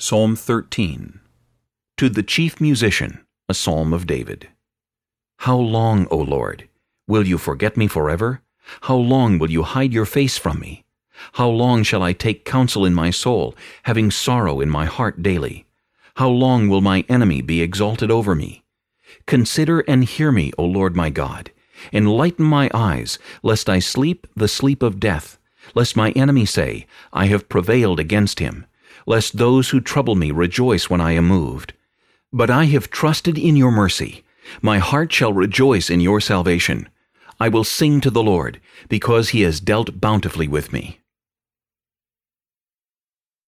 Psalm 13 To the chief musician, a psalm of David. How long, O Lord, will you forget me forever? How long will you hide your face from me? How long shall I take counsel in my soul, having sorrow in my heart daily? How long will my enemy be exalted over me? Consider and hear me, O Lord my God. Enlighten my eyes, lest I sleep the sleep of death, lest my enemy say, I have prevailed against him lest those who trouble me rejoice when I am moved. But I have trusted in your mercy. My heart shall rejoice in your salvation. I will sing to the Lord, because he has dealt bountifully with me.